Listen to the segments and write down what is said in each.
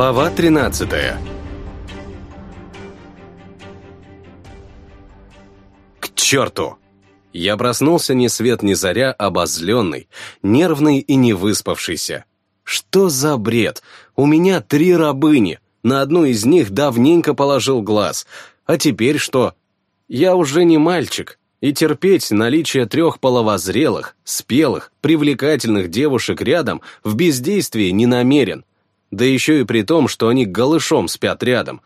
Глава 13 К черту! Я проснулся ни свет ни заря, обозленный, нервный и не выспавшийся. Что за бред? У меня три рабыни. На одну из них давненько положил глаз. А теперь что? Я уже не мальчик, и терпеть наличие трех половозрелых, спелых, привлекательных девушек рядом в бездействии не намерен. Да еще и при том, что они голышом спят рядом.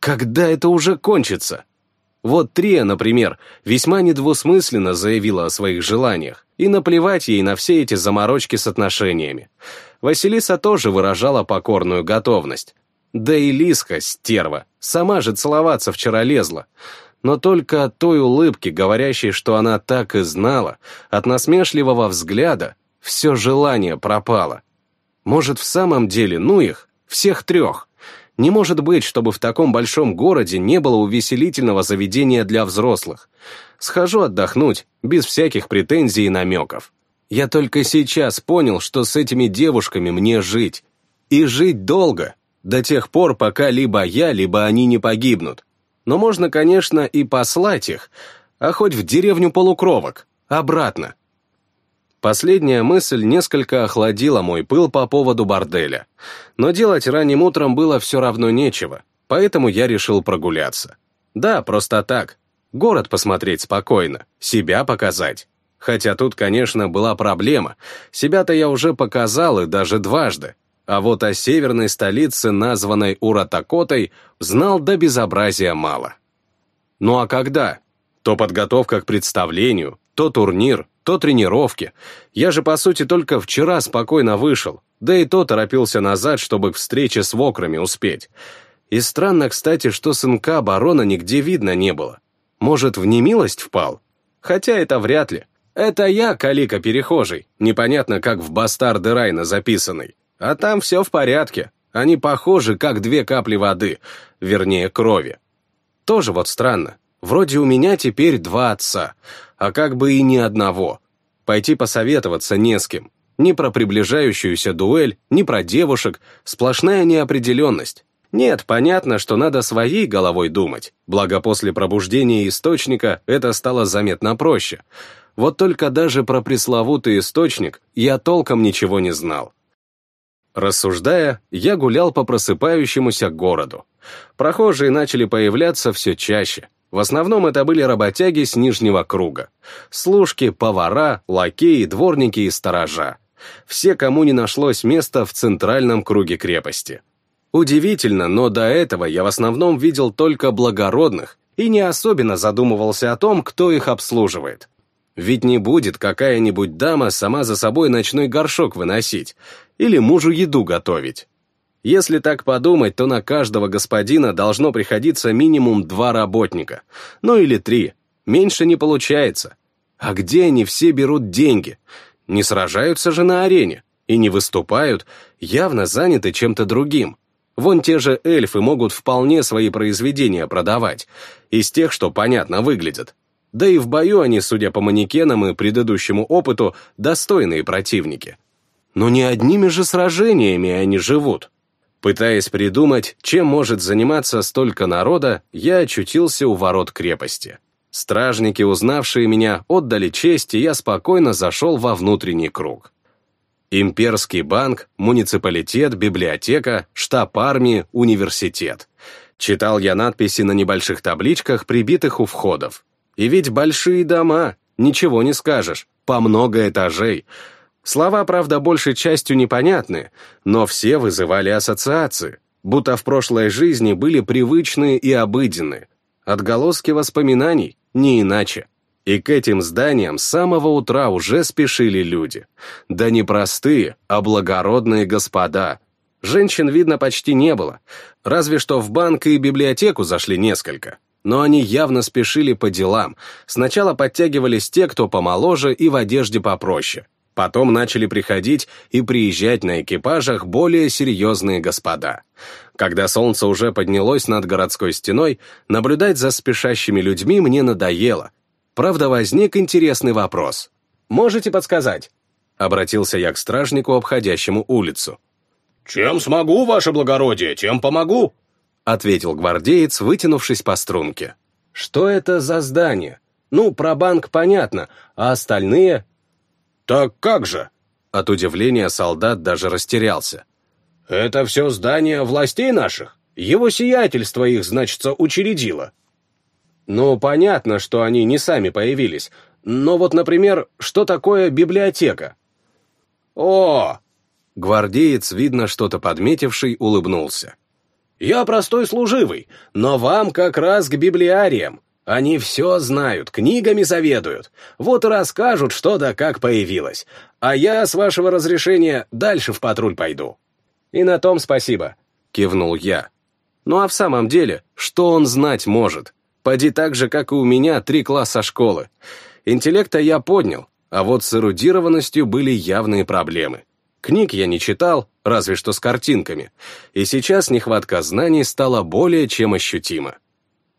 Когда это уже кончится? Вот Трия, например, весьма недвусмысленно заявила о своих желаниях, и наплевать ей на все эти заморочки с отношениями. Василиса тоже выражала покорную готовность. Да и Лиска, стерва, сама же целоваться вчера лезла. Но только от той улыбки, говорящей, что она так и знала, от насмешливого взгляда, все желание пропало. Может, в самом деле, ну их, всех трех. Не может быть, чтобы в таком большом городе не было увеселительного заведения для взрослых. Схожу отдохнуть, без всяких претензий и намеков. Я только сейчас понял, что с этими девушками мне жить. И жить долго, до тех пор, пока либо я, либо они не погибнут. Но можно, конечно, и послать их, а хоть в деревню полукровок, обратно. Последняя мысль несколько охладила мой пыл по поводу борделя. Но делать ранним утром было все равно нечего, поэтому я решил прогуляться. Да, просто так. Город посмотреть спокойно, себя показать. Хотя тут, конечно, была проблема. Себя-то я уже показал и даже дважды. А вот о северной столице, названной Уратакотой, знал до безобразия мало. Ну а когда? То подготовка к представлению, то турнир, то тренировки. Я же, по сути, только вчера спокойно вышел, да и то торопился назад, чтобы к встрече с вокрами успеть. И странно, кстати, что сынка барона нигде видно не было. Может, в немилость впал? Хотя это вряд ли. Это я, Калика Перехожий, непонятно как в бастарды Райна записанный. А там все в порядке. Они похожи, как две капли воды, вернее, крови. Тоже вот странно. Вроде у меня теперь два отца, а как бы и ни одного. Пойти посоветоваться не с кем. Ни про приближающуюся дуэль, ни про девушек, сплошная неопределенность. Нет, понятно, что надо своей головой думать, благо после пробуждения источника это стало заметно проще. Вот только даже про пресловутый источник я толком ничего не знал. Рассуждая, я гулял по просыпающемуся городу. Прохожие начали появляться все чаще, в основном это были работяги с нижнего круга. Служки, повара, лакеи, дворники и сторожа. Все, кому не нашлось места в центральном круге крепости. Удивительно, но до этого я в основном видел только благородных и не особенно задумывался о том, кто их обслуживает. Ведь не будет какая-нибудь дама сама за собой ночной горшок выносить или мужу еду готовить. Если так подумать, то на каждого господина должно приходиться минимум два работника. Ну или три. Меньше не получается. А где они все берут деньги? Не сражаются же на арене. И не выступают, явно заняты чем-то другим. Вон те же эльфы могут вполне свои произведения продавать. Из тех, что понятно выглядят. Да и в бою они, судя по манекенам и предыдущему опыту, достойные противники. Но не одними же сражениями они живут. Пытаясь придумать, чем может заниматься столько народа, я очутился у ворот крепости. Стражники, узнавшие меня, отдали честь, и я спокойно зашел во внутренний круг. Имперский банк, муниципалитет, библиотека, штаб армии, университет. Читал я надписи на небольших табличках, прибитых у входов. И ведь большие дома, ничего не скажешь, по много этажей — Слова, правда, большей частью непонятны, но все вызывали ассоциации, будто в прошлой жизни были привычные и обыденные. Отголоски воспоминаний не иначе. И к этим зданиям с самого утра уже спешили люди. Да не простые, а благородные господа. Женщин, видно, почти не было. Разве что в банк и библиотеку зашли несколько. Но они явно спешили по делам. Сначала подтягивались те, кто помоложе и в одежде попроще. Потом начали приходить и приезжать на экипажах более серьезные господа. Когда солнце уже поднялось над городской стеной, наблюдать за спешащими людьми мне надоело. Правда, возник интересный вопрос. «Можете подсказать?» Обратился я к стражнику, обходящему улицу. «Чем смогу, ваше благородие, тем помогу», — ответил гвардеец, вытянувшись по струнке. «Что это за здание? Ну, про банк понятно, а остальные...» «Так как же?» От удивления солдат даже растерялся. «Это все здание властей наших? Его сиятельство их, значится, учредило». «Ну, понятно, что они не сами появились, но вот, например, что такое библиотека?» «О, Гвардеец, видно, что-то подметивший, улыбнулся. «Я простой служивый, но вам как раз к библиариям. Они все знают, книгами заведуют. Вот и расскажут, что да как появилось. А я, с вашего разрешения, дальше в патруль пойду». «И на том спасибо», — кивнул я. «Ну а в самом деле, что он знать может? Поди так же, как и у меня, три класса школы. Интеллекта я поднял, а вот с эрудированностью были явные проблемы. Книг я не читал, разве что с картинками, и сейчас нехватка знаний стала более чем ощутима.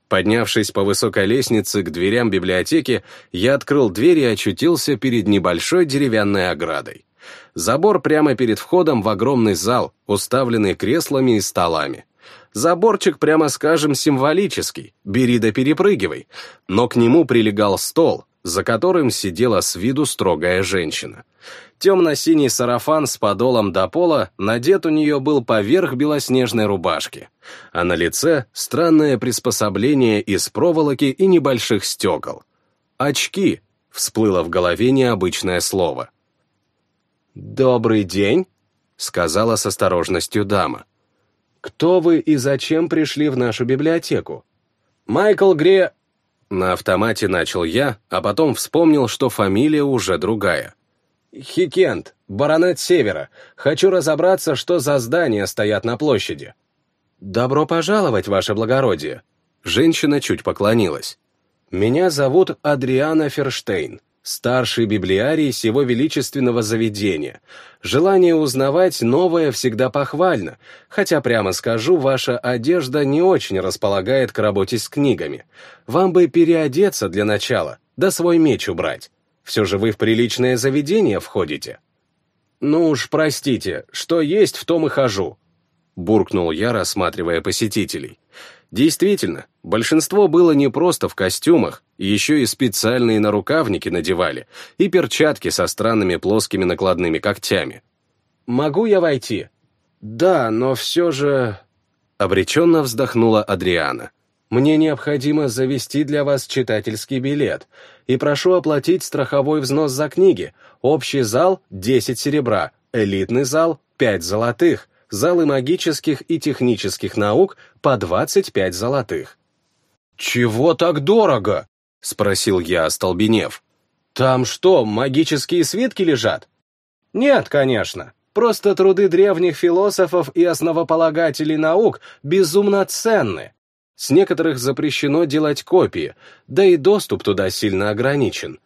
Поднявшись по высокой лестнице к дверям библиотеки, я открыл дверь и очутился перед небольшой деревянной оградой. Забор прямо перед входом в огромный зал, уставленный креслами и столами. Заборчик, прямо скажем, символический, бери да перепрыгивай, но к нему прилегал стол, за которым сидела с виду строгая женщина. Темно-синий сарафан с подолом до пола надет у нее был поверх белоснежной рубашки, а на лице странное приспособление из проволоки и небольших стекол. «Очки», — всплыло в голове необычное слово. «Добрый день», — сказала с осторожностью дама. «Кто вы и зачем пришли в нашу библиотеку?» «Майкл Гре...» На автомате начал я, а потом вспомнил, что фамилия уже другая. «Хикент, баронет Севера. Хочу разобраться, что за здания стоят на площади». «Добро пожаловать, ваше благородие». Женщина чуть поклонилась. «Меня зовут Адриана Ферштейн, старший библиарий сего величественного заведения. Желание узнавать новое всегда похвально, хотя, прямо скажу, ваша одежда не очень располагает к работе с книгами. Вам бы переодеться для начала, да свой меч убрать. Все же вы в приличное заведение входите». «Ну уж, простите, что есть, в том и хожу», — буркнул я, рассматривая посетителей. Действительно, большинство было не просто в костюмах, еще и специальные нарукавники надевали и перчатки со странными плоскими накладными когтями. «Могу я войти?» «Да, но все же...» Обреченно вздохнула Адриана. Мне необходимо завести для вас читательский билет и прошу оплатить страховой взнос за книги. Общий зал — 10 серебра, элитный зал — 5 золотых, залы магических и технических наук — по 25 золотых. «Чего так дорого?» — спросил я, остолбенев. «Там что, магические свитки лежат?» «Нет, конечно. Просто труды древних философов и основополагателей наук безумно ценны. С некоторых запрещено делать копии, да и доступ туда сильно ограничен.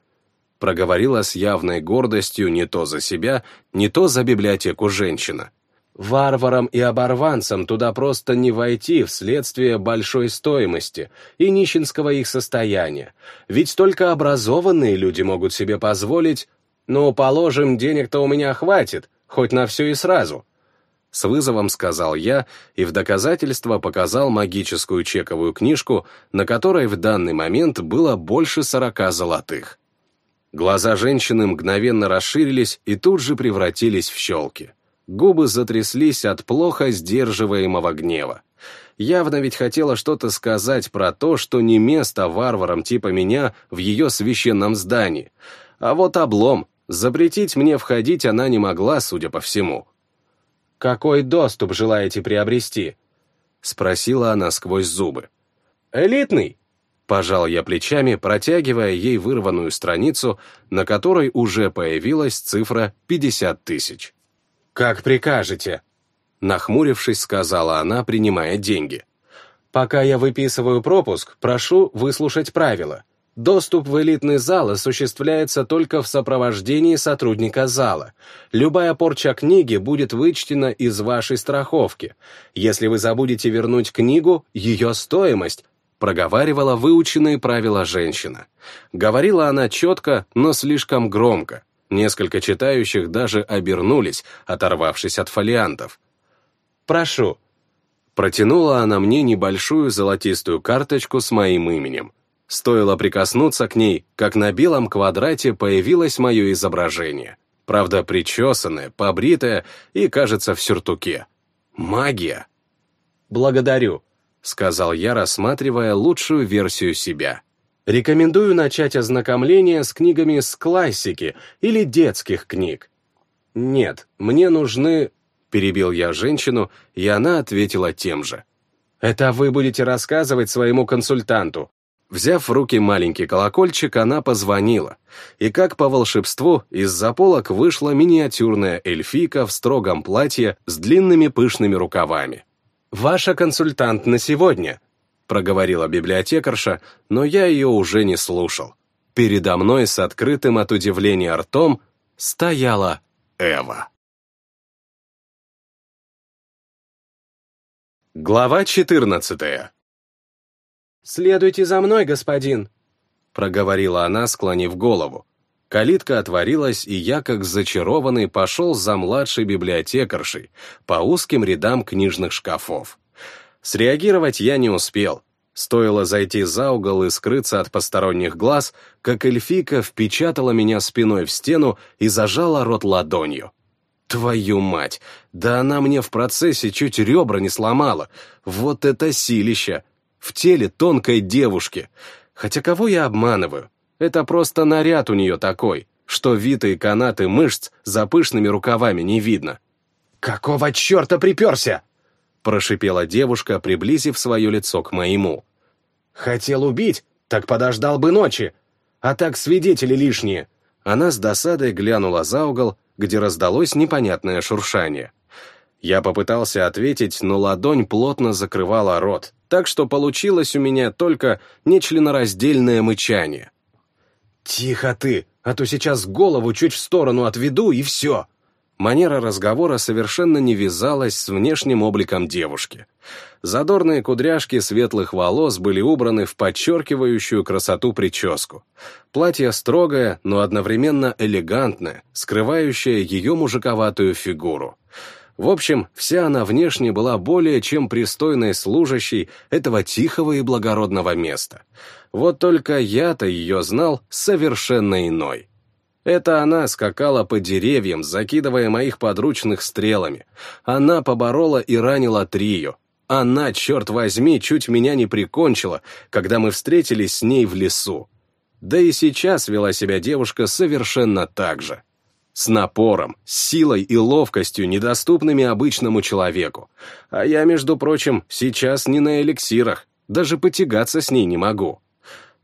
Проговорила с явной гордостью не то за себя, не то за библиотеку женщина. Варварам и оборванцам туда просто не войти вследствие большой стоимости и нищенского их состояния, ведь только образованные люди могут себе позволить, ну, положим, денег-то у меня хватит, хоть на все и сразу, с вызовом сказал я и в доказательство показал магическую чековую книжку, на которой в данный момент было больше сорока золотых. Глаза женщины мгновенно расширились и тут же превратились в щелки. Губы затряслись от плохо сдерживаемого гнева. Явно ведь хотела что-то сказать про то, что не место варварам типа меня в ее священном здании. А вот облом. Запретить мне входить она не могла, судя по всему. «Какой доступ желаете приобрести?» — спросила она сквозь зубы. «Элитный!» — пожал я плечами, протягивая ей вырванную страницу, на которой уже появилась цифра 50 тысяч. «Как прикажете!» — нахмурившись, сказала она, принимая деньги. «Пока я выписываю пропуск, прошу выслушать правила. Доступ в элитный зал осуществляется только в сопровождении сотрудника зала. Любая порча книги будет вычтена из вашей страховки. Если вы забудете вернуть книгу, ее стоимость, проговаривала выученные правила женщина. Говорила она четко, но слишком громко. Несколько читающих даже обернулись, оторвавшись от фолиантов. Прошу». Протянула она мне небольшую золотистую карточку с моим именем. Стоило прикоснуться к ней, как на белом квадрате появилось мое изображение. Правда, причесанное, побритое и, кажется, в сюртуке. Магия. «Благодарю», — сказал я, рассматривая лучшую версию себя. «Рекомендую начать ознакомление с книгами с классики или детских книг. Нет, мне нужны Перебил я женщину, и она ответила тем же. «Это вы будете рассказывать своему консультанту». Взяв в руки маленький колокольчик, она позвонила, и как по волшебству из-за полок вышла миниатюрная эльфийка в строгом платье с длинными пышными рукавами. «Ваша консультант на сегодня», — проговорила библиотекарша, но я ее уже не слушал. Передо мной с открытым от удивления ртом стояла Эва. Глава 14 «Следуйте за мной, господин», — проговорила она, склонив голову. Калитка отворилась, и я, как зачарованный, пошел за младшей библиотекаршей по узким рядам книжных шкафов. Среагировать я не успел. Стоило зайти за угол и скрыться от посторонних глаз, как эльфийка впечатала меня спиной в стену и зажала рот ладонью. Твою мать! Да она мне в процессе чуть ребра не сломала. Вот это силища! В теле тонкой девушки. Хотя кого я обманываю? Это просто наряд у нее такой, что витые канаты мышц за пышными рукавами не видно. «Какого черта приперся?» Прошипела девушка, приблизив свое лицо к моему. «Хотел убить? Так подождал бы ночи. А так свидетели лишние». Она с досадой глянула за угол, где раздалось непонятное шуршание. Я попытался ответить, но ладонь плотно закрывала рот, так что получилось у меня только нечленораздельное мычание. «Тихо ты, а то сейчас голову чуть в сторону отведу, и все!» Манера разговора совершенно не вязалась с внешним обликом девушки. Задорные кудряшки светлых волос были убраны в подчеркивающую красоту прическу. Платье строгое, но одновременно элегантное, скрывающее ее мужиковатую фигуру. В общем, вся она внешне была более чем пристойной служащей этого тихого и благородного места. Вот только я-то ее знал совершенно иной. Это она скакала по деревьям, закидывая моих подручных стрелами. Она поборола и ранила Трию. Она, черт возьми, чуть меня не прикончила, когда мы встретились с ней в лесу. Да и сейчас вела себя девушка совершенно так же. С напором, силой и ловкостью, недоступными обычному человеку. А я, между прочим, сейчас не на эликсирах, даже потягаться с ней не могу.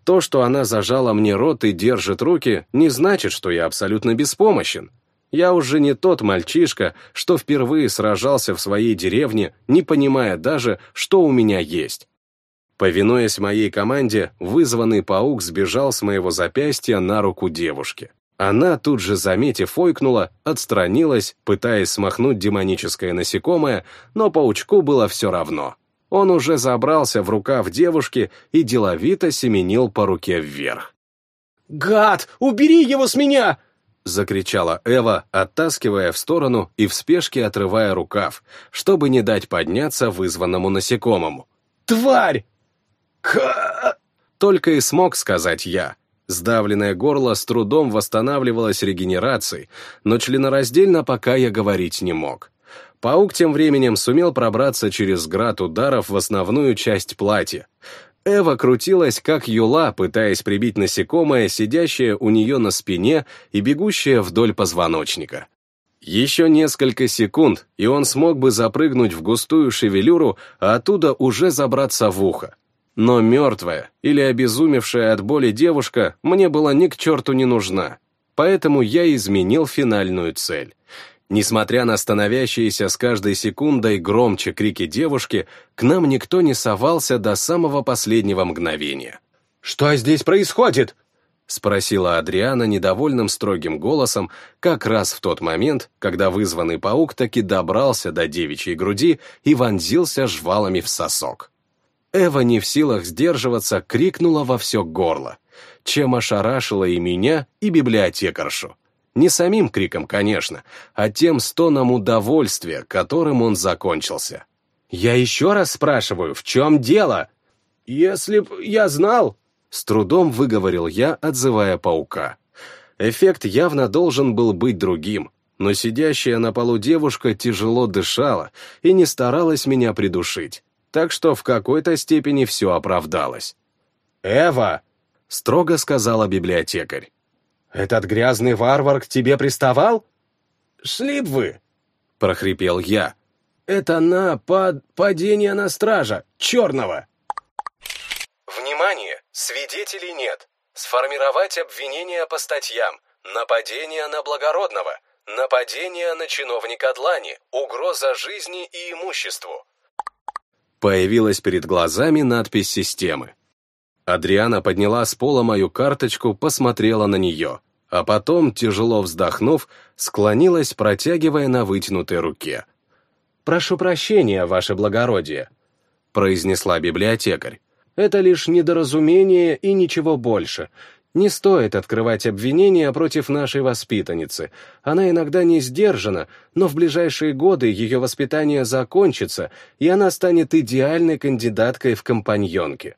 То, что она зажала мне рот и держит руки, не значит, что я абсолютно беспомощен. Я уже не тот мальчишка, что впервые сражался в своей деревне, не понимая даже, что у меня есть. Повинуясь моей команде, вызванный паук сбежал с моего запястья на руку девушки. Она, тут же заметив, ойкнула, отстранилась, пытаясь смахнуть демоническое насекомое, но паучку было все равно. Он уже забрался в рукав девушки и деловито семенил по руке вверх. «Гад! Убери его с меня!» закричала Эва, оттаскивая в сторону и в спешке отрывая рукав, чтобы не дать подняться вызванному насекомому. «Тварь!» Ка... Только и смог сказать я. Сдавленное горло с трудом восстанавливалось регенерацией, но членораздельно пока я говорить не мог. Паук тем временем сумел пробраться через град ударов в основную часть платья. Эва крутилась, как юла, пытаясь прибить насекомое, сидящее у нее на спине и бегущее вдоль позвоночника. Еще несколько секунд, и он смог бы запрыгнуть в густую шевелюру, а оттуда уже забраться в ухо. Но мертвая или обезумевшая от боли девушка мне была ни к черту не нужна, поэтому я изменил финальную цель. Несмотря на становящиеся с каждой секундой громче крики девушки, к нам никто не совался до самого последнего мгновения. «Что здесь происходит?» — спросила Адриана недовольным строгим голосом, как раз в тот момент, когда вызванный паук таки добрался до девичьей груди и вонзился жвалами в сосок. Эва не в силах сдерживаться, крикнула во все горло, чем ошарашила и меня, и библиотекаршу. Не самим криком, конечно, а тем стоном удовольствия, которым он закончился. «Я еще раз спрашиваю, в чем дело?» «Если б я знал...» С трудом выговорил я, отзывая паука. Эффект явно должен был быть другим, но сидящая на полу девушка тяжело дышала и не старалась меня придушить, так что в какой-то степени все оправдалось. «Эва!» — строго сказала библиотекарь. «Этот грязный варвар к тебе приставал?» «Шли б вы!» — прохрипел я. «Это на под падение на стража, черного!» Внимание! Свидетелей нет. Сформировать обвинения по статьям. Нападение на благородного. Нападение на чиновника Длани. Угроза жизни и имуществу. Появилась перед глазами надпись системы. Адриана подняла с пола мою карточку, посмотрела на нее, а потом, тяжело вздохнув, склонилась, протягивая на вытянутой руке. «Прошу прощения, ваше благородие», — произнесла библиотекарь. «Это лишь недоразумение и ничего больше. Не стоит открывать обвинения против нашей воспитанницы. Она иногда не сдержана, но в ближайшие годы ее воспитание закончится, и она станет идеальной кандидаткой в компаньонке.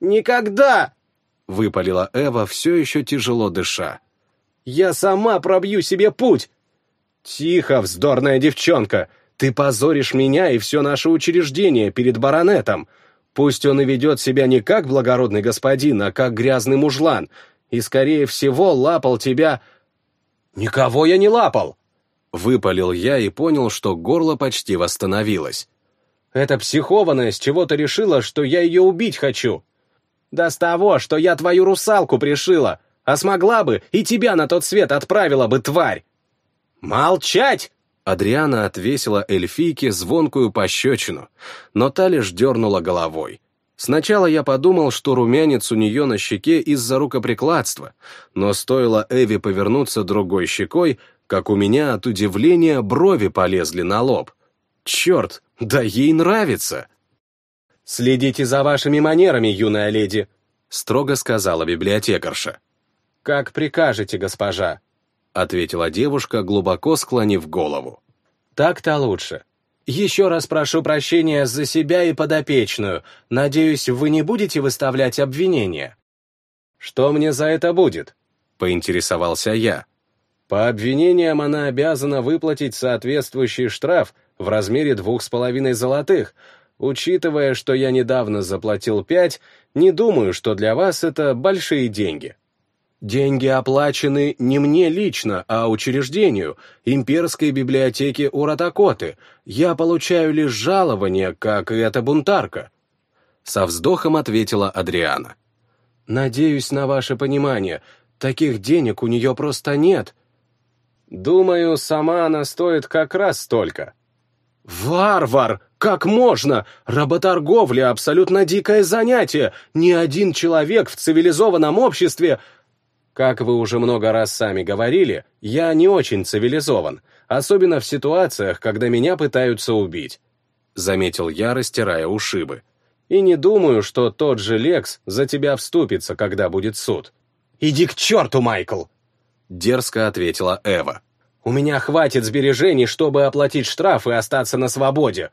«Никогда!» — выпалила Эва, все еще тяжело дыша. «Я сама пробью себе путь!» «Тихо, вздорная девчонка! Ты позоришь меня и все наше учреждение перед баронетом! Пусть он и ведет себя не как благородный господин, а как грязный мужлан, и, скорее всего, лапал тебя...» «Никого я не лапал!» Выпалил я и понял, что горло почти восстановилось. «Эта психованная с чего-то решила, что я ее убить хочу!» Да с того, что я твою русалку пришила, а смогла бы и тебя на тот свет отправила бы, тварь!» «Молчать!» Адриана отвесила эльфийке звонкую пощечину, но та лишь дернула головой. Сначала я подумал, что румянец у нее на щеке из-за рукоприкладства, но стоило Эви повернуться другой щекой, как у меня от удивления брови полезли на лоб. Черт, да ей нравится! «Следите за вашими манерами, юная леди», — строго сказала библиотекарша. «Как прикажете, госпожа», — ответила девушка, глубоко склонив голову. «Так-то лучше. Еще раз прошу прощения за себя и подопечную. Надеюсь, вы не будете выставлять обвинения». «Что мне за это будет?» — поинтересовался я. «По обвинениям она обязана выплатить соответствующий штраф в размере двух с половиной золотых, Учитывая, что я недавно заплатил пять, не думаю, что для вас это большие деньги. Деньги оплачены не мне лично, а учреждению, имперской библиотеке Уратакоты. Я получаю лишь жалование, как и эта бунтарка. Со вздохом ответила Адриана. Надеюсь на ваше понимание. Таких денег у нее просто нет. Думаю, сама она стоит как раз столько. Варвар! Как можно? Работорговля — абсолютно дикое занятие. Ни один человек в цивилизованном обществе... Как вы уже много раз сами говорили, я не очень цивилизован, особенно в ситуациях, когда меня пытаются убить. Заметил я, растирая ушибы. И не думаю, что тот же Лекс за тебя вступится, когда будет суд. «Иди к черту, Майкл!» Дерзко ответила Эва. «У меня хватит сбережений, чтобы оплатить штраф и остаться на свободе.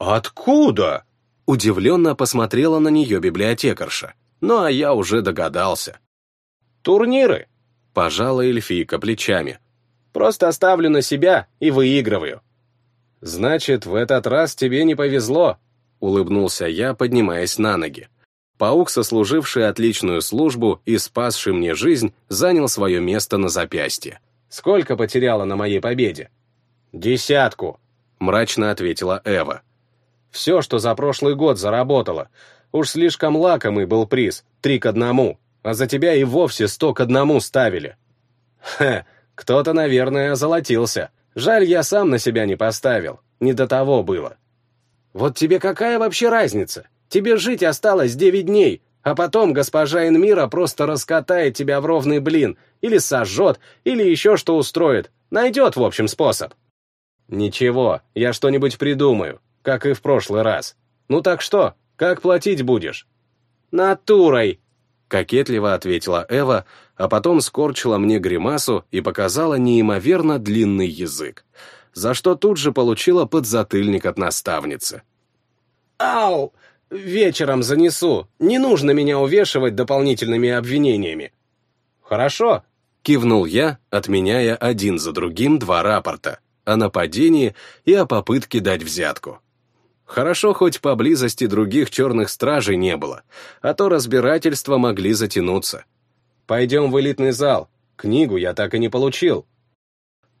«Откуда?» Удивленно посмотрела на нее библиотекарша. Ну, а я уже догадался. «Турниры!» Пожала эльфийка плечами. «Просто оставлю на себя и выигрываю». «Значит, в этот раз тебе не повезло», — улыбнулся я, поднимаясь на ноги. Паук, сослуживший отличную службу и спасший мне жизнь, занял свое место на запястье. «Сколько потеряла на моей победе?» «Десятку», — мрачно ответила Эва. Все, что за прошлый год заработала. Уж слишком лакомый был приз, три к одному, а за тебя и вовсе сто к одному ставили. Хе, кто-то, наверное, озолотился. Жаль, я сам на себя не поставил, не до того было. Вот тебе какая вообще разница? Тебе жить осталось девять дней, а потом госпожа Энмира просто раскатает тебя в ровный блин, или сожжет, или еще что устроит. Найдет, в общем, способ. Ничего, я что-нибудь придумаю как и в прошлый раз. Ну так что, как платить будешь?» «Натурой!» — кокетливо ответила Эва, а потом скорчила мне гримасу и показала неимоверно длинный язык, за что тут же получила подзатыльник от наставницы. «Ау! Вечером занесу. Не нужно меня увешивать дополнительными обвинениями». «Хорошо», — кивнул я, отменяя один за другим два рапорта о нападении и о попытке дать взятку. Хорошо, хоть поблизости других черных стражей не было, а то разбирательства могли затянуться. Пойдем в элитный зал. Книгу я так и не получил.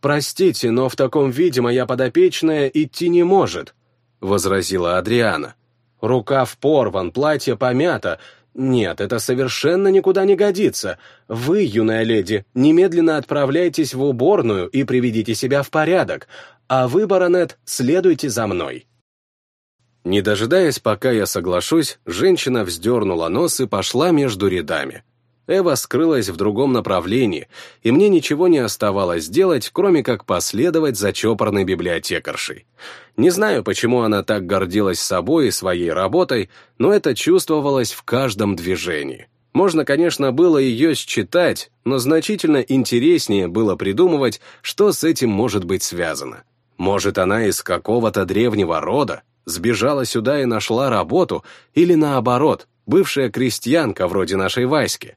«Простите, но в таком виде моя подопечная идти не может», — возразила Адриана. «Рукав порван, платье помято. Нет, это совершенно никуда не годится. Вы, юная леди, немедленно отправляйтесь в уборную и приведите себя в порядок, а вы, баронет, следуйте за мной». Не дожидаясь, пока я соглашусь, женщина вздернула нос и пошла между рядами. Эва скрылась в другом направлении, и мне ничего не оставалось делать, кроме как последовать за чопорной библиотекаршей. Не знаю, почему она так гордилась собой и своей работой, но это чувствовалось в каждом движении. Можно, конечно, было ее считать, но значительно интереснее было придумывать, что с этим может быть связано. Может, она из какого-то древнего рода, сбежала сюда и нашла работу, или наоборот, бывшая крестьянка вроде нашей Васьки.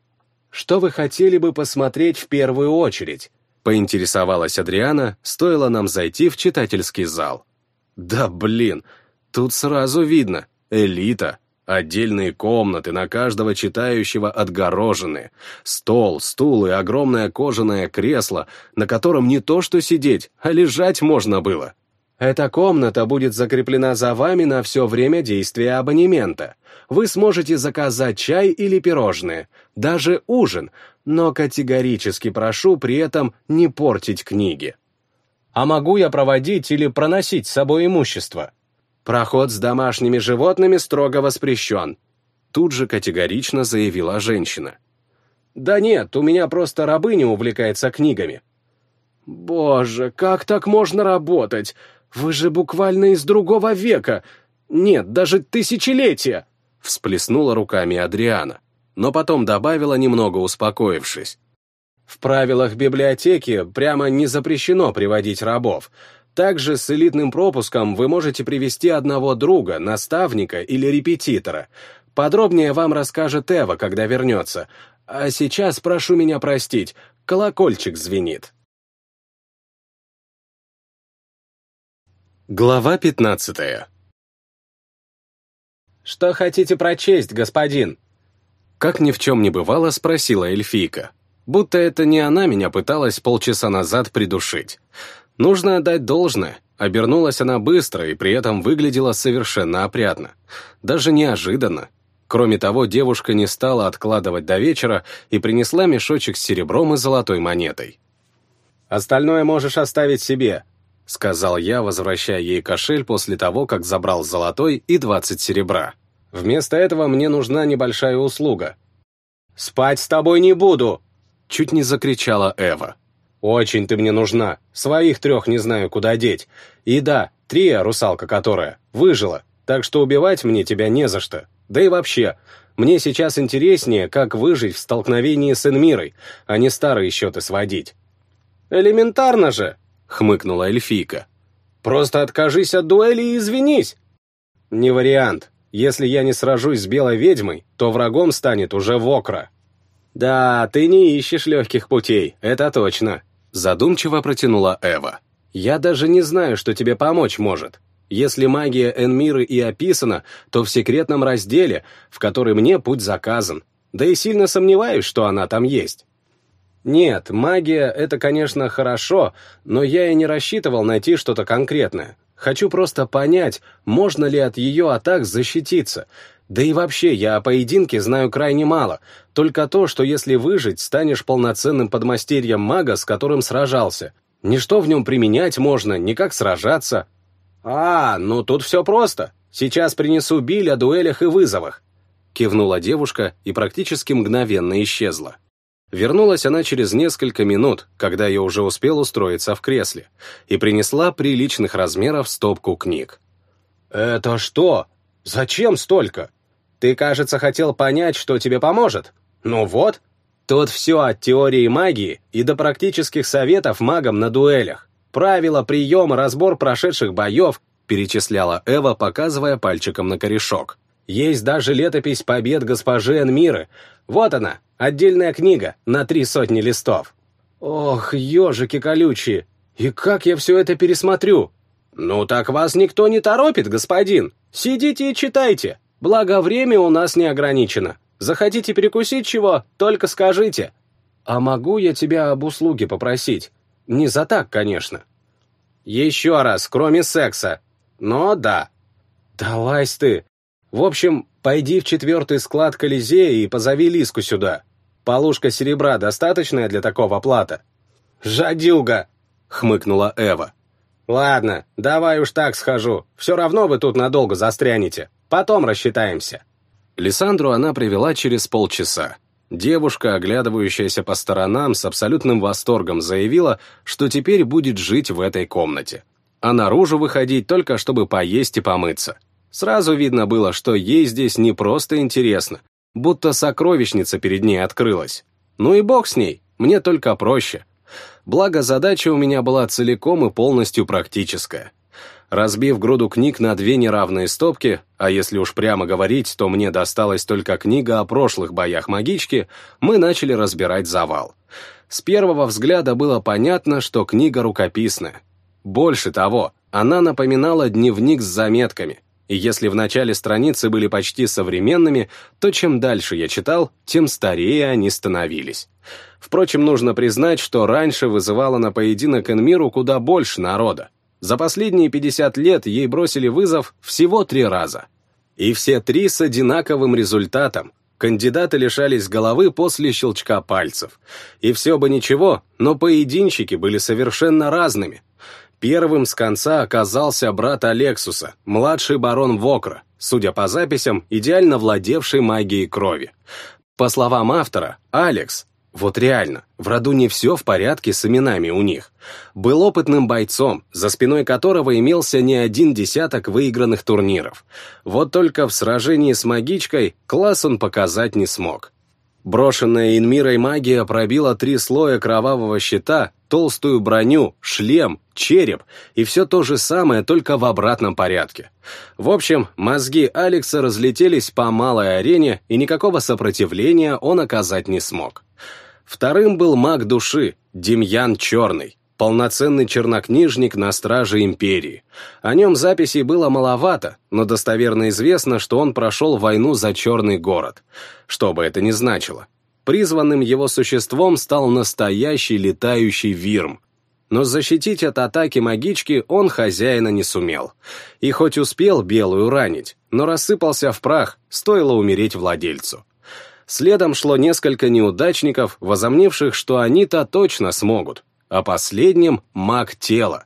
Что вы хотели бы посмотреть в первую очередь? Поинтересовалась Адриана, стоило нам зайти в читательский зал. Да блин, тут сразу видно, элита, Отдельные комнаты на каждого читающего отгорожены. Стол, стул и огромное кожаное кресло, на котором не то что сидеть, а лежать можно было. Эта комната будет закреплена за вами на все время действия абонемента. Вы сможете заказать чай или пирожные, даже ужин, но категорически прошу при этом не портить книги. А могу я проводить или проносить с собой имущество? Проход с домашними животными строго воспрещен. Тут же категорично заявила женщина. Да нет, у меня просто рабыня увлекается книгами. Боже, как так можно работать? Вы же буквально из другого века. Нет, даже тысячелетия!» Всплеснула руками Адриана, но потом добавила, немного успокоившись. «В правилах библиотеки прямо не запрещено приводить рабов. Также с элитным пропуском вы можете привести одного друга, наставника или репетитора. Подробнее вам расскажет Эва, когда вернется. А сейчас прошу меня простить, колокольчик звенит». Глава пятнадцатая. «Что хотите прочесть, господин?» Как ни в чем не бывало, спросила эльфийка. Будто это не она меня пыталась полчаса назад придушить. Нужно отдать должное. Обернулась она быстро и при этом выглядела совершенно опрятно. Даже неожиданно. Кроме того, девушка не стала откладывать до вечера и принесла мешочек с серебром и золотой монетой. «Остальное можешь оставить себе», — сказал я, возвращая ей кошель после того, как забрал золотой и двадцать серебра. «Вместо этого мне нужна небольшая услуга». «Спать с тобой не буду!» — чуть не закричала Эва. «Очень ты мне нужна. Своих трех не знаю, куда деть. И да, Трия, русалка которая, выжила, так что убивать мне тебя не за что. Да и вообще, мне сейчас интереснее, как выжить в столкновении с Энмирой, а не старые счеты сводить». «Элементарно же!» Хмыкнула эльфийка. «Просто откажись от дуэли и извинись!» «Не вариант. Если я не сражусь с белой ведьмой, то врагом станет уже Вокра». «Да, ты не ищешь легких путей, это точно», задумчиво протянула Эва. «Я даже не знаю, что тебе помочь может. Если магия Энмиры и описана, то в секретном разделе, в который мне путь заказан. Да и сильно сомневаюсь, что она там есть. Нет, магия — это, конечно, хорошо, но я и не рассчитывал найти что-то конкретное. Хочу просто понять, можно ли от ее атак защититься. Да и вообще, я о поединке знаю крайне мало. Только то, что если выжить, станешь полноценным подмастерьем мага, с которым сражался. Ничто в нем применять можно, ни как сражаться. А, ну тут все просто. Сейчас принесу биль о дуэлях и вызовах. Кивнула девушка и практически мгновенно исчезла. Вернулась она через несколько минут, когда я уже успел устроиться в кресле, и принесла приличных размеров стопку книг. «Это что? Зачем столько? Ты, кажется, хотел понять, что тебе поможет. Ну вот, Тут все от теории магии и до практических советов магам на дуэлях. Правила, приемы, разбор прошедших боев, перечисляла Эва, показывая пальчиком на корешок. Есть даже летопись побед госпожи Энмиры. Вот она, отдельная книга, на три сотни листов. Ох, ежики колючие, и как я все это пересмотрю? Ну так вас никто не торопит, господин. Сидите и читайте. Благо, время у нас не ограничено. Захотите перекусить чего, только скажите. А могу я тебя об услуге попросить? Не за так, конечно. Еще раз, кроме секса. Но да. Давай ты. В общем, пойди в четвертый склад Колизея и позови Лиску сюда. Полушка серебра достаточная для такого плата? Жадюга, хмыкнула Эва. Ладно, давай уж так схожу. Все равно вы тут надолго застрянете. Потом рассчитаемся. Лиссандру она привела через полчаса. Девушка, оглядывающаяся по сторонам, с абсолютным восторгом заявила, что теперь будет жить в этой комнате. А наружу выходить только, чтобы поесть и помыться. Сразу видно было, что ей здесь не просто интересно, будто сокровищница перед ней открылась. Ну и бог с ней, мне только проще. Благо, задача у меня была целиком и полностью практическая. Разбив груду книг на две неравные стопки, а если уж прямо говорить, то мне досталась только книга о прошлых боях магички, мы начали разбирать завал. С первого взгляда было понятно, что книга рукописная. Больше того, она напоминала дневник с заметками, и если в начале страницы были почти современными, то чем дальше я читал, тем старее они становились. Впрочем, нужно признать, что раньше вызывало на поединок Энмиру куда больше народа. За последние 50 лет ей бросили вызов всего три раза. И все три с одинаковым результатом. Кандидаты лишались головы после щелчка пальцев. И все бы ничего, но поединщики были совершенно разными. Первым с конца оказался брат Алексуса, младший барон Вокра, судя по записям, идеально владевший магией крови. По словам автора, Алекс, вот реально, в роду не все в порядке с именами у них. Был опытным бойцом, за спиной которого имелся не один десяток выигранных турниров. Вот только в сражении с магичкой класс он показать не смог. Брошенная Инмирой магия пробила три слоя кровавого щита, толстую броню, шлем, череп и все то же самое, только в обратном порядке. В общем, мозги Алекса разлетелись по малой арене, и никакого сопротивления он оказать не смог. Вторым был маг души, Демьян Черный, полноценный чернокнижник на страже империи. О нем записей было маловато, но достоверно известно, что он прошел войну за Черный город. Что бы это ни значило. Призванным его существом стал настоящий летающий вирм. Но защитить от атаки магички он хозяина не сумел. И хоть успел белую ранить, но рассыпался в прах, стоило умереть владельцу. Следом шло несколько неудачников, возомнивших, что они-то точно смогут, а последним — маг тела.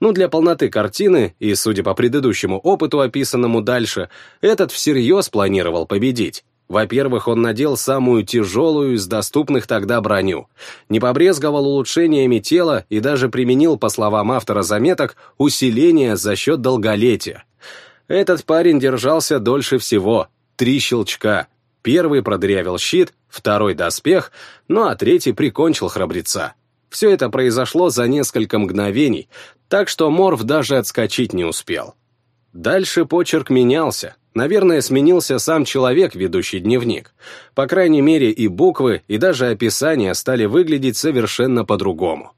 Ну, для полноты картины, и, судя по предыдущему опыту, описанному дальше, этот всерьез планировал победить. Во-первых, он надел самую тяжелую из доступных тогда броню, не побрезговал улучшениями тела и даже применил, по словам автора заметок, усиление за счет долголетия. Этот парень держался дольше всего, три щелчка. Первый продырявил щит, второй — доспех, ну а третий прикончил храбреца. Все это произошло за несколько мгновений, так что Морф даже отскочить не успел. Дальше почерк менялся. Наверное, сменился сам человек, ведущий дневник. По крайней мере, и буквы, и даже описания стали выглядеть совершенно по-другому.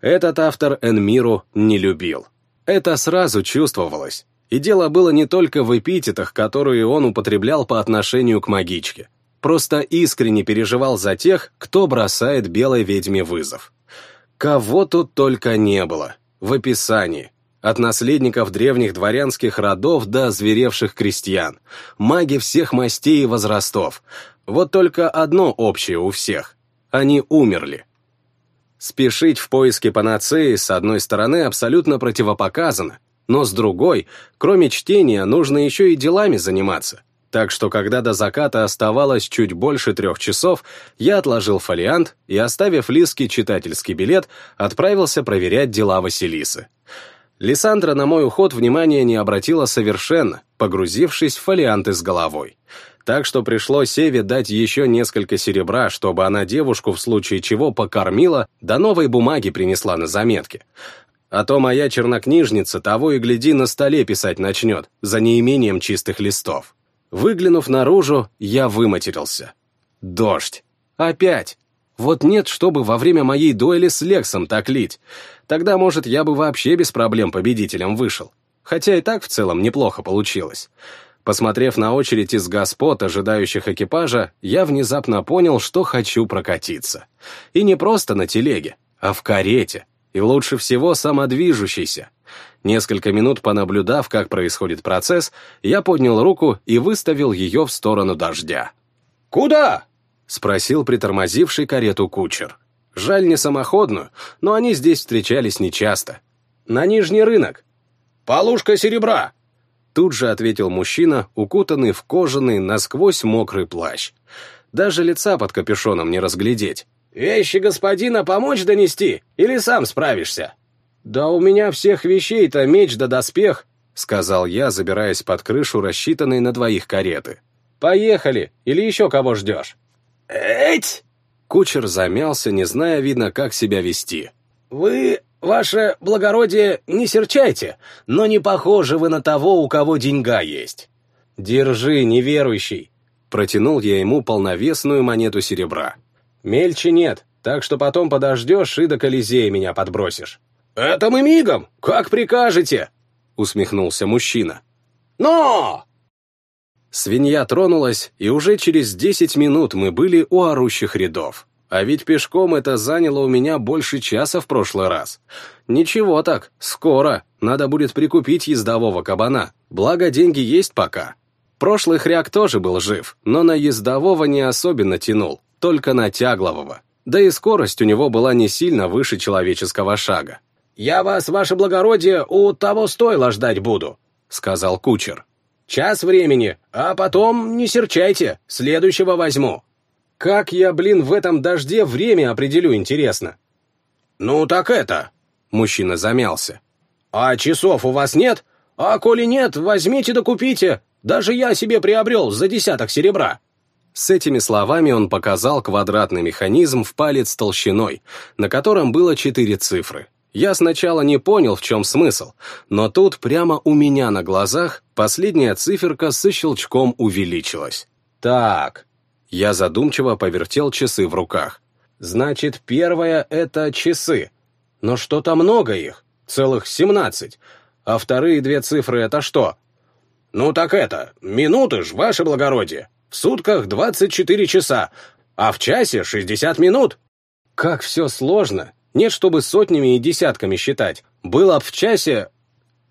Этот автор Энмиру не любил. Это сразу чувствовалось. И дело было не только в эпитетах, которые он употреблял по отношению к магичке. Просто искренне переживал за тех, кто бросает белой ведьме вызов. Кого тут только не было. В описании. От наследников древних дворянских родов до озверевших крестьян. Маги всех мастей и возрастов. Вот только одно общее у всех. Они умерли. Спешить в поиске панацеи, с одной стороны, абсолютно противопоказано, но с другой, кроме чтения, нужно еще и делами заниматься. Так что, когда до заката оставалось чуть больше трех часов, я отложил фолиант и, оставив Лиске читательский билет, отправился проверять дела Василисы. Лиссандра на мой уход внимания не обратила совершенно, погрузившись в фолианты с головой. так что пришлось Севе дать еще несколько серебра, чтобы она девушку в случае чего покормила, да новой бумаги принесла на заметки. А то моя чернокнижница того и гляди на столе писать начнет, за неимением чистых листов. Выглянув наружу, я выматерился. Дождь. Опять. Вот нет, чтобы во время моей дуэли с Лексом так лить. Тогда, может, я бы вообще без проблем победителем вышел. Хотя и так в целом неплохо получилось. Посмотрев на очередь из господ, ожидающих экипажа, я внезапно понял, что хочу прокатиться. И не просто на телеге, а в карете. И лучше всего самодвижущейся. Несколько минут понаблюдав, как происходит процесс, я поднял руку и выставил ее в сторону дождя. «Куда?» — спросил притормозивший карету кучер. Жаль не самоходную, но они здесь встречались нечасто. «На Нижний рынок». «Полушка серебра», Тут же ответил мужчина, укутанный в кожаный, насквозь мокрый плащ. Даже лица под капюшоном не разглядеть. «Вещи господина помочь донести? Или сам справишься?» «Да у меня всех вещей-то меч да доспех», — сказал я, забираясь под крышу, рассчитанной на двоих кареты. «Поехали! Или еще кого ждешь?» «Эть!» Кучер замялся, не зная, видно, как себя вести. «Вы «Ваше благородие, не серчайте, но не похожи вы на того, у кого деньга есть». «Держи, неверующий!» Протянул я ему полновесную монету серебра. «Мельче нет, так что потом подождешь и до Колизея меня подбросишь». «Это мы мигом, как прикажете!» Усмехнулся мужчина. «Но!» Свинья тронулась, и уже через десять минут мы были у орущих рядов. А ведь пешком это заняло у меня больше часа в прошлый раз. Ничего так, скоро. Надо будет прикупить ездового кабана. Благо, деньги есть пока. Прошлый хряк тоже был жив, но на ездового не особенно тянул, только на тяглового. Да и скорость у него была не сильно выше человеческого шага. «Я вас, ваше благородие, у того стойла ждать буду», — сказал кучер. «Час времени, а потом не серчайте, следующего возьму». Как я, блин, в этом дожде время определю, интересно? Ну так это... Мужчина замялся. А часов у вас нет? А коли нет, возьмите да купите. Даже я себе приобрел за десяток серебра. С этими словами он показал квадратный механизм в палец толщиной, на котором было четыре цифры. Я сначала не понял, в чем смысл, но тут прямо у меня на глазах последняя циферка со щелчком увеличилась. Так, я задумчиво повертел часы в руках. Значит, первое — это часы. Но что-то много их, целых семнадцать. А вторые две цифры — это что? Ну так это, минуты ж, ваше благородие. В сутках двадцать четыре часа, а в часе шестьдесят минут. Как все сложно. Нет, чтобы сотнями и десятками считать. Было б в часе...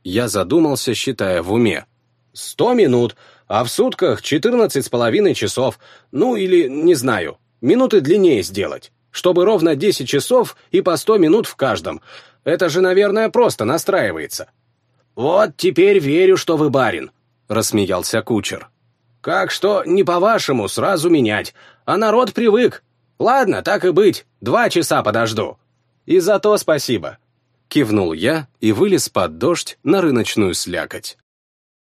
Я задумался, считая в уме. Сто минут, а в сутках 14 с половиной часов, ну или, не знаю, минуты длиннее сделать, чтобы ровно 10 часов и по 100 минут в каждом. Это же, наверное, просто настраивается. «Вот теперь верю, что вы барин», — рассмеялся кучер. «Как что, не по-вашему, сразу менять, а народ привык. Ладно, так и быть, два часа подожду». «И за то спасибо», — кивнул я и вылез под дождь на рыночную слякоть.